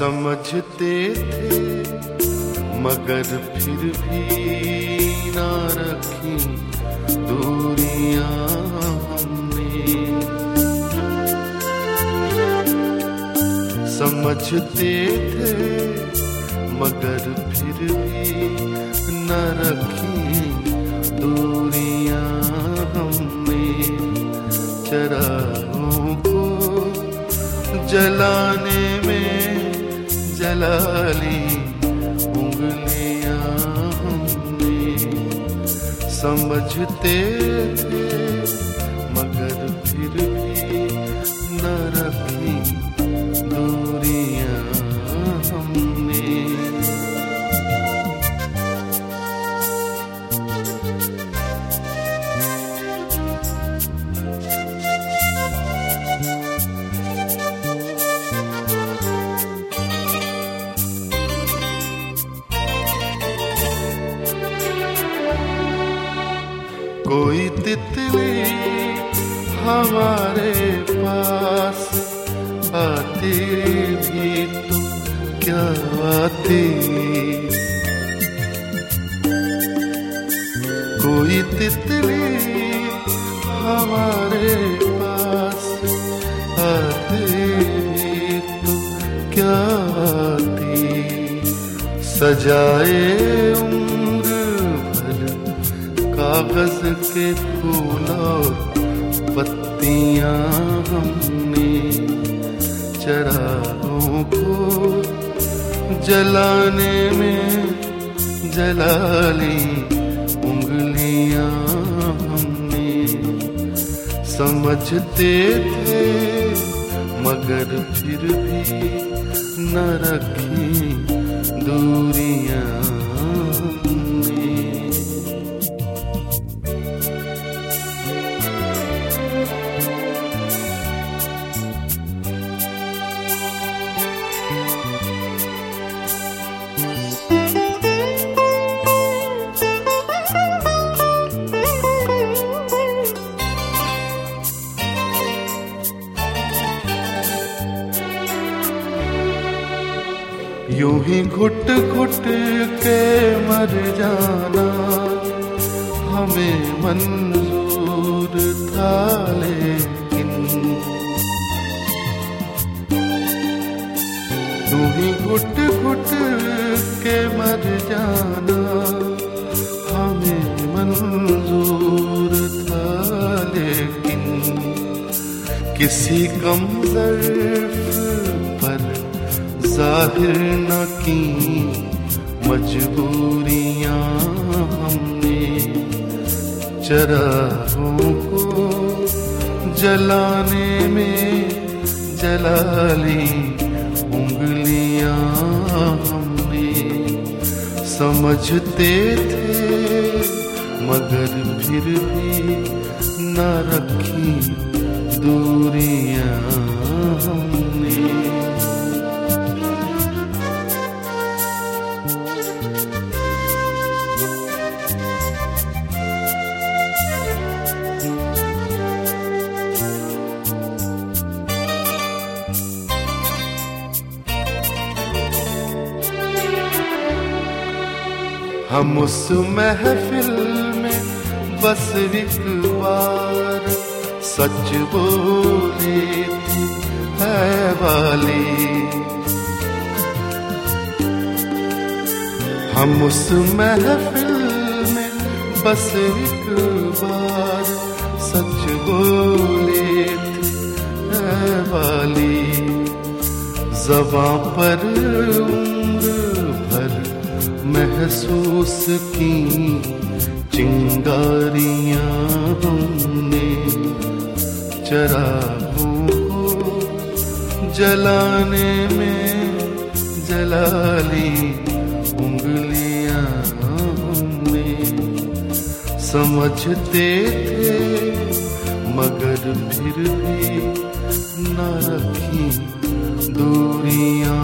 समझते थे, मगर फिर भी ना रखी दूरियाँ हमने। समझते थे, मगर फिर भी न रखी दूरियाँ हमने। चराहों को जलाने समझते थे मगर फिर भी कोई तितली हमारे पास आती भी तो क्या आती? कोई तितली हमारे पास आती भी तो क्या आती? सजाए कागज़ के फूल और पत्तियाँ हमने चराहों को जलाने में जला ली। उंगलियाँ हमने समझते थे, मगर फिर भी न रखी दूरियाँ। यूँ ही घुट घुट के मर जाना। हमें मंजूर था लेकिन। यूँ ही घुट घुट के मर जाना। हमें मंजूर था लेकिन। किसी कम पर ज़ाहिर न की मजबूरियाँ हमने। चराहों को जलाने में जला ली उंगलियाँ हमने। समझते थे, मगर फिर भी न रखी दूरियाँ हमने। हम उस महफिल में बस एक बार सच बोले है वाली। हम उस महफिल में बस एक बार सच बोले है वाली। जबा पर महसूस की चिंगारियाँ हमने चराहों को जलाने में जला ली, उंगलियाँ हमने समझते थे, मगर फिर भी न रखी दूरियाँ।